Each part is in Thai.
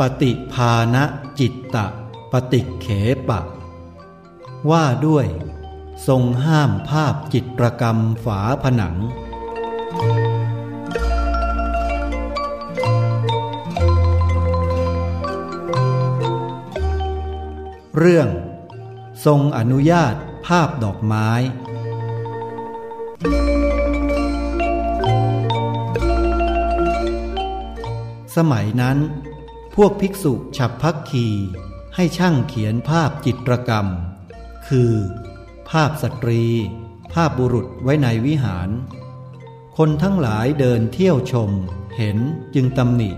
ปฏิภาณจิตตะ ปฏิเขปะ ว่าด้วย ทรงห้ามภาพจิตรกรรมฝาผนัง เรื่อง ทรงอนุญาตภาพดอกไม้สมัยนั้น พวกภิกษุฉับพักคีให้ช่างเขียนภาพจิตรกรรม คือ ภาพสตรี ภาพบุรุษไว้ในวิหาร คนทั้งหลายเดินเที่ยวชม เห็นจึงตำหนิ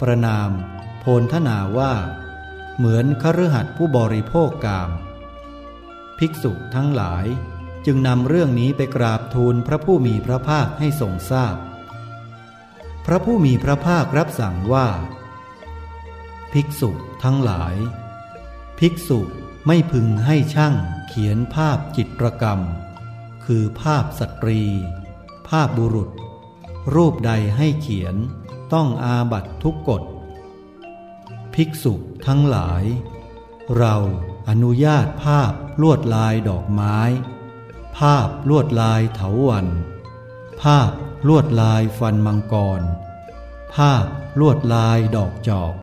ประนาม โพลทนาว่า เหมือนคฤหัสถ์ผู้บริโภคกาม ภิกษุทั้งหลายจึงนำเรื่องนี้ไปกราบทูลพระผู้มีพระภาคให้ทรงทราบพพระผู้มีพระภาครับสั่งว่า ภิกษุทั้งหลาย ภิกษุไม่พึงให้ช่างเขียนภาพจิตรกรรม คือภาพสตรี ภาพบุรุษ รูปใดให้เขียนต้องอาบัตทุกกฎ ภิกษุทั้งหลาย เราอนุญาตภาพลวดลายดอกไม้ ภาพลวดลายเถาวัน ภาพลวดลายฟันมังกร ภาพลวดลายดอกจอก